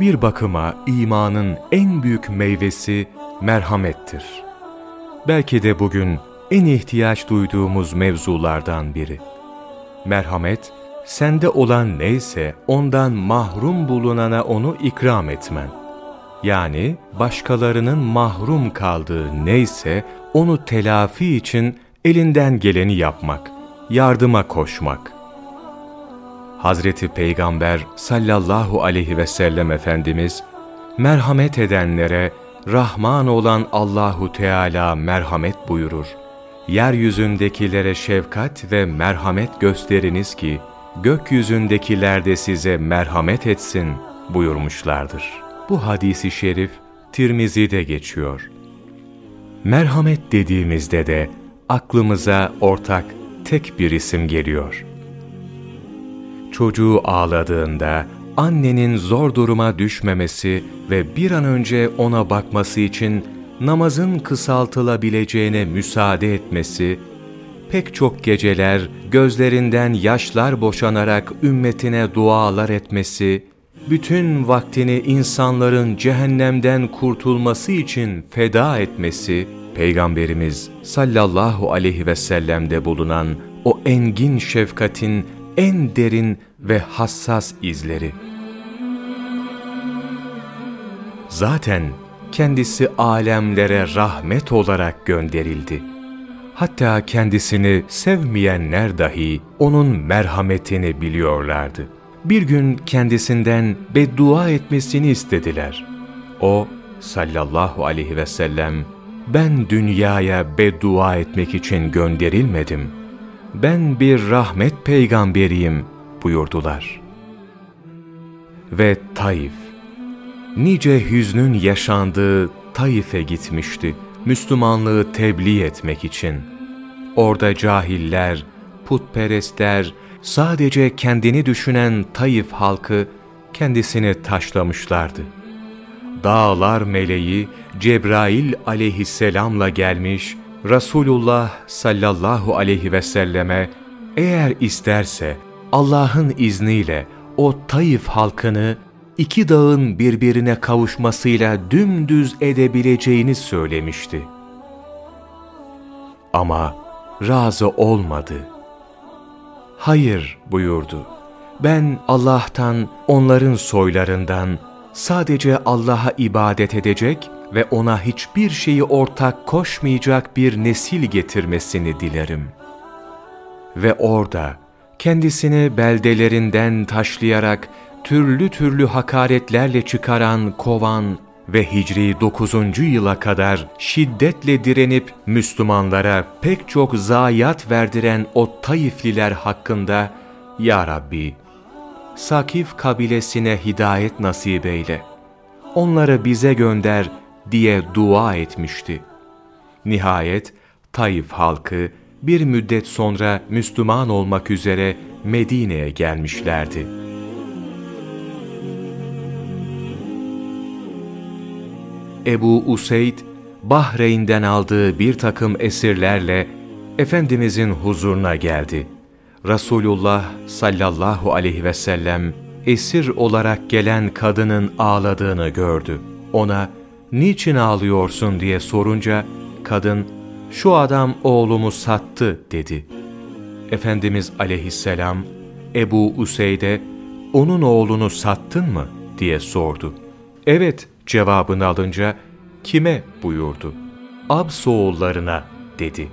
Bir bakıma imanın en büyük meyvesi merhamettir. Belki de bugün en ihtiyaç duyduğumuz mevzulardan biri. Merhamet, sende olan neyse ondan mahrum bulunana onu ikram etmen. Yani başkalarının mahrum kaldığı neyse onu telafi için elinden geleni yapmak, yardıma koşmak. Hazreti Peygamber sallallahu aleyhi ve sellem Efendimiz, merhamet edenlere Rahman olan Allahu Teala merhamet buyurur. Yeryüzündekilere şefkat ve merhamet gösteriniz ki, gökyüzündekiler de size merhamet etsin buyurmuşlardır. Bu hadisi şerif Tirmizi'de geçiyor. Merhamet dediğimizde de aklımıza ortak tek bir isim geliyor. Çocuğu ağladığında annenin zor duruma düşmemesi ve bir an önce ona bakması için namazın kısaltılabileceğine müsaade etmesi, pek çok geceler gözlerinden yaşlar boşanarak ümmetine dualar etmesi, bütün vaktini insanların cehennemden kurtulması için feda etmesi, Peygamberimiz sallallahu aleyhi ve sellem'de bulunan o engin şefkatin en derin ve hassas izleri. Zaten kendisi alemlere rahmet olarak gönderildi. Hatta kendisini sevmeyenler dahi onun merhametini biliyorlardı. Bir gün kendisinden beddua etmesini istediler. O sallallahu aleyhi ve sellem ben dünyaya beddua etmek için gönderilmedim. Ben bir rahmet peygamberiyim buyurdular. Ve Taif, nice hüznün yaşandığı Taif'e gitmişti, Müslümanlığı tebliğ etmek için. Orada cahiller, putperestler, sadece kendini düşünen Taif halkı kendisini taşlamışlardı. Dağlar meleği Cebrail aleyhisselamla gelmiş, Resulullah sallallahu aleyhi ve selleme eğer isterse Allah'ın izniyle o Taif halkını iki dağın birbirine kavuşmasıyla dümdüz edebileceğini söylemişti. Ama razı olmadı. Hayır buyurdu. Ben Allah'tan, onların soylarından sadece Allah'a ibadet edecek ve ona hiçbir şeyi ortak koşmayacak bir nesil getirmesini dilerim. Ve orada kendisini beldelerinden taşlayarak türlü türlü hakaretlerle çıkaran, kovan ve Hicri 9. yıla kadar şiddetle direnip Müslümanlara pek çok zayiat verdiren o Taifliler hakkında Ya Rabbi, Sakif kabilesine hidayet nasip eyle. Onları bize gönder diye dua etmişti. Nihayet Taif halkı bir müddet sonra Müslüman olmak üzere Medine'ye gelmişlerdi. Ebu Useyd, Bahreyn'den aldığı bir takım esirlerle Efendimizin huzuruna geldi. Resulullah sallallahu aleyhi ve sellem esir olarak gelen kadının ağladığını gördü. Ona niçin ağlıyorsun diye sorunca kadın şu adam oğlumu sattı dedi. Efendimiz aleyhisselam Ebu Useyd'e onun oğlunu sattın mı diye sordu. Evet cevabını alınca kime buyurdu. Absoğullarına dedi.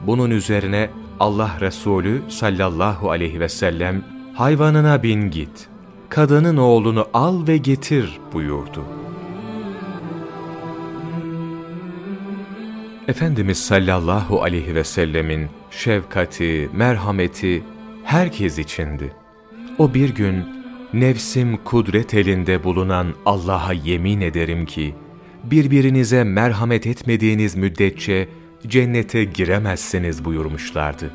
Bunun üzerine Allah Resulü sallallahu aleyhi ve sellem hayvanına bin git, kadının oğlunu al ve getir buyurdu. Efendimiz sallallahu aleyhi ve sellemin şefkati, merhameti herkes içindi. O bir gün nefsim kudret elinde bulunan Allah'a yemin ederim ki birbirinize merhamet etmediğiniz müddetçe cennete giremezsiniz buyurmuşlardı.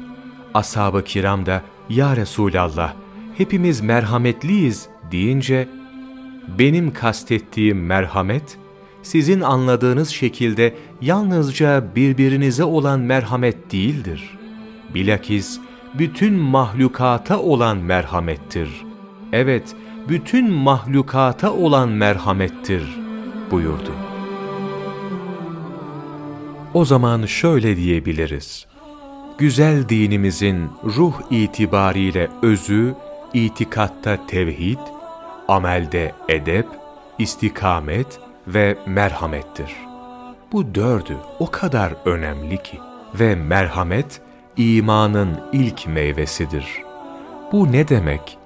Ashab-ı kiram da ya Resulallah hepimiz merhametliyiz deyince benim kastettiğim merhamet sizin anladığınız şekilde yalnızca birbirinize olan merhamet değildir. Bilakis bütün mahlukata olan merhamettir. Evet, bütün mahlukata olan merhamettir buyurdu. O zaman şöyle diyebiliriz. Güzel dinimizin ruh itibariyle özü, itikatta tevhid, amelde edep, istikamet ve merhamettir. Bu dördü o kadar önemli ki ve merhamet imanın ilk meyvesidir. Bu ne demek?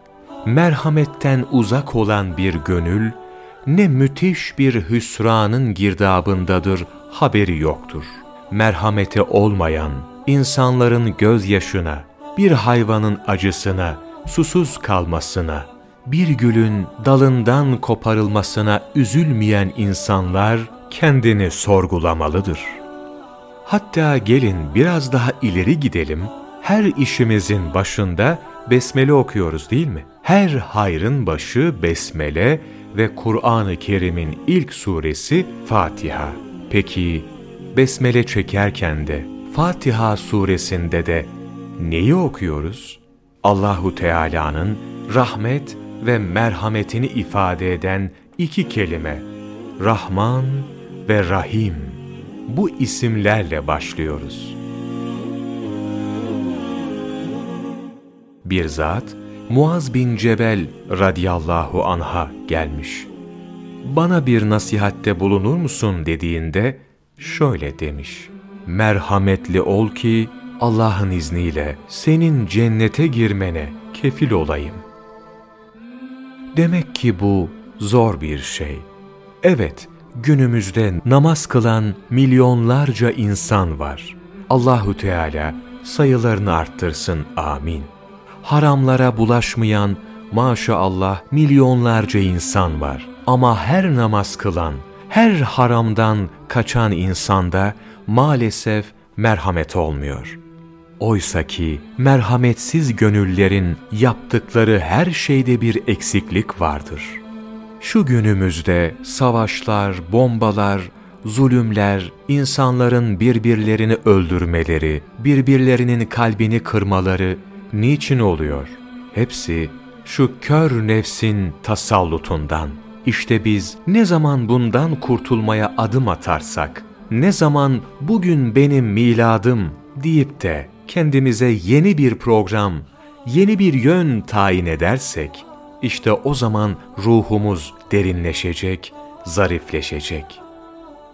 Merhametten uzak olan bir gönül, ne müthiş bir hüsranın girdabındadır, haberi yoktur. Merhameti olmayan, insanların gözyaşına, bir hayvanın acısına, susuz kalmasına, bir gülün dalından koparılmasına üzülmeyen insanlar kendini sorgulamalıdır. Hatta gelin biraz daha ileri gidelim, her işimizin başında besmele okuyoruz değil mi? Her hayrın başı besmele ve Kur'an-ı Kerim'in ilk suresi Fatiha. Peki besmele çekerken de Fatiha suresinde de neyi okuyoruz? Allahu Teala'nın rahmet ve merhametini ifade eden iki kelime Rahman ve Rahim bu isimlerle başlıyoruz. Bir zat Muaz bin Cebel radiyallahu anha gelmiş. Bana bir nasihatte bulunur musun dediğinde şöyle demiş. Merhametli ol ki Allah'ın izniyle senin cennete girmene kefil olayım. Demek ki bu zor bir şey. Evet, günümüzde namaz kılan milyonlarca insan var. Allahu Teala sayılarını arttırsın amin. Haramlara bulaşmayan maşallah milyonlarca insan var. Ama her namaz kılan, her haramdan kaçan insanda maalesef merhamet olmuyor. Oysa ki merhametsiz gönüllerin yaptıkları her şeyde bir eksiklik vardır.'' Şu günümüzde savaşlar, bombalar, zulümler, insanların birbirlerini öldürmeleri, birbirlerinin kalbini kırmaları niçin oluyor? Hepsi şu kör nefsin tasallutundan. İşte biz ne zaman bundan kurtulmaya adım atarsak, ne zaman bugün benim miladım deyip de kendimize yeni bir program, yeni bir yön tayin edersek, işte o zaman ruhumuz derinleşecek, zarifleşecek.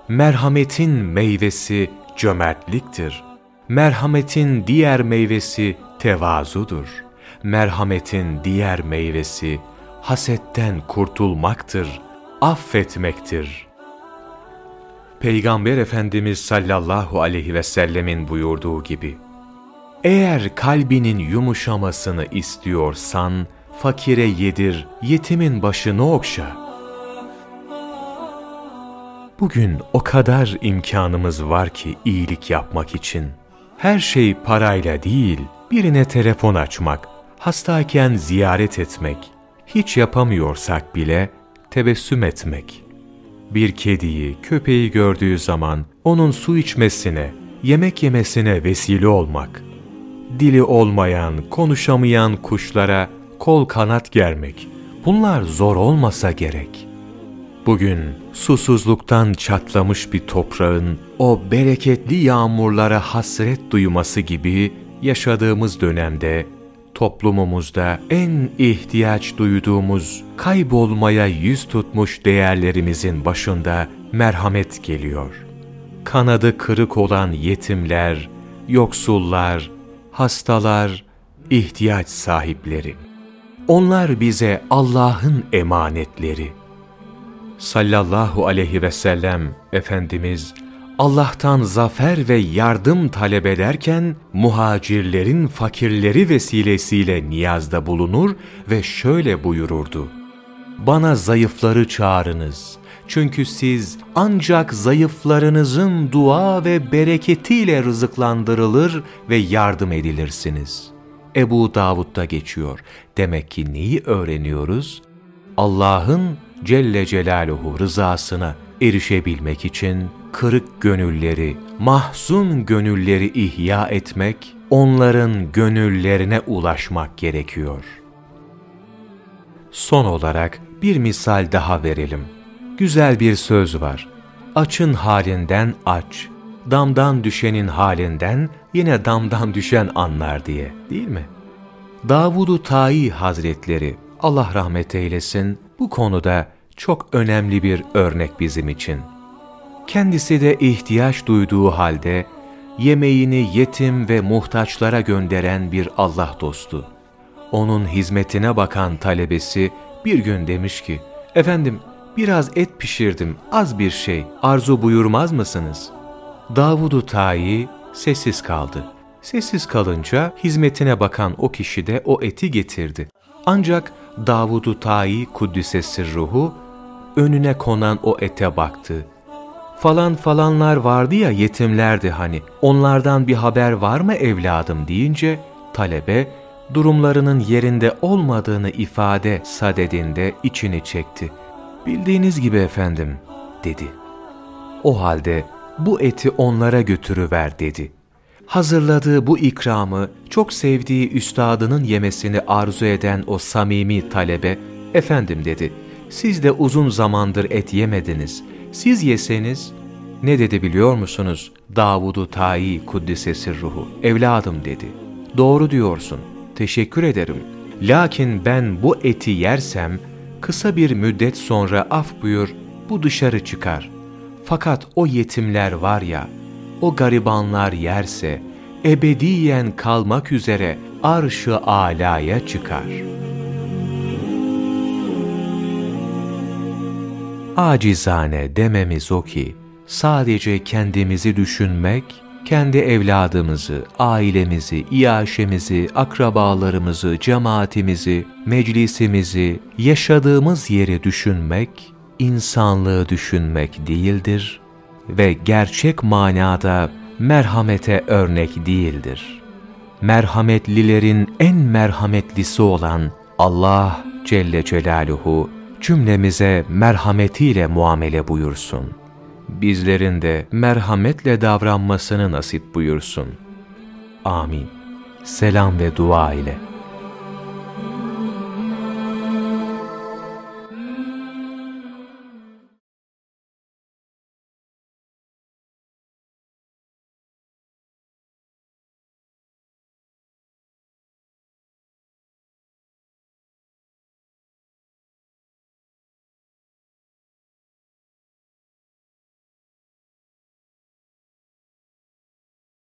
Merhametin meyvesi cömertliktir. Merhametin diğer meyvesi tevazudur. Merhametin diğer meyvesi hasetten kurtulmaktır, affetmektir. Peygamber Efendimiz sallallahu aleyhi ve sellemin buyurduğu gibi, eğer kalbinin yumuşamasını istiyorsan, fakire yedir, yetimin başını okşa. Bugün o kadar imkanımız var ki iyilik yapmak için. Her şey parayla değil, birine telefon açmak, hastayken ziyaret etmek, hiç yapamıyorsak bile tebessüm etmek. Bir kediyi, köpeği gördüğü zaman onun su içmesine, yemek yemesine vesile olmak. Dili olmayan, konuşamayan kuşlara kol kanat germek, bunlar zor olmasa gerek. Bugün susuzluktan çatlamış bir toprağın o bereketli yağmurlara hasret duyması gibi yaşadığımız dönemde toplumumuzda en ihtiyaç duyduğumuz kaybolmaya yüz tutmuş değerlerimizin başında merhamet geliyor. Kanadı kırık olan yetimler, yoksullar, hastalar, ihtiyaç sahipleri. Onlar bize Allah'ın emanetleri. Sallallahu aleyhi ve sellem Efendimiz Allah'tan zafer ve yardım talep ederken muhacirlerin fakirleri vesilesiyle niyazda bulunur ve şöyle buyururdu. Bana zayıfları çağırınız. Çünkü siz ancak zayıflarınızın dua ve bereketiyle rızıklandırılır ve yardım edilirsiniz.'' Ebu Davud'da geçiyor. Demek ki neyi öğreniyoruz? Allah'ın Celle Celaluhu rızasına erişebilmek için kırık gönülleri, mahzun gönülleri ihya etmek, onların gönüllerine ulaşmak gerekiyor. Son olarak bir misal daha verelim. Güzel bir söz var. Açın halinden aç, damdan düşenin halinden yine damdan düşen anlar diye değil mi? Davudu Tayi Hazretleri Allah rahmet eylesin bu konuda çok önemli bir örnek bizim için. Kendisi de ihtiyaç duyduğu halde yemeğini yetim ve muhtaçlara gönderen bir Allah dostu. Onun hizmetine bakan talebesi bir gün demiş ki, Efendim biraz et pişirdim, az bir şey, arzu buyurmaz mısınız? Davudu Tayi sessiz kaldı. Sessiz kalınca hizmetine bakan o kişi de o eti getirdi. Ancak Davudu Tayi Kuddisesi ruhu önüne konan o ete baktı. Falan falanlar vardı ya yetimlerdi hani onlardan bir haber var mı evladım deyince talebe durumlarının yerinde olmadığını ifade sadedinde içini çekti. Bildiğiniz gibi efendim dedi. O halde bu eti onlara götürüver dedi. Hazırladığı bu ikramı çok sevdiği üstadının yemesini arzu eden o samimi talebe, efendim dedi, siz de uzun zamandır et yemediniz, siz yeseniz, ne dedi biliyor musunuz? Davudu Tayi Kuddisesi ruhu, evladım dedi, doğru diyorsun, teşekkür ederim. Lakin ben bu eti yersem, kısa bir müddet sonra af buyur, bu dışarı çıkar. Fakat o yetimler var ya, o garibanlar yerse, ebediyen kalmak üzere arş-ı alaya çıkar. Acizane dememiz o ki, sadece kendimizi düşünmek, kendi evladımızı, ailemizi, iaşemizi, akrabalarımızı, cemaatimizi, meclisimizi, yaşadığımız yeri düşünmek, insanlığı düşünmek değildir ve gerçek manada merhamete örnek değildir. Merhametlilerin en merhametlisi olan Allah Celle Celaluhu cümlemize merhametiyle muamele buyursun. Bizlerin de merhametle davranmasını nasip buyursun. Amin. Selam ve dua ile.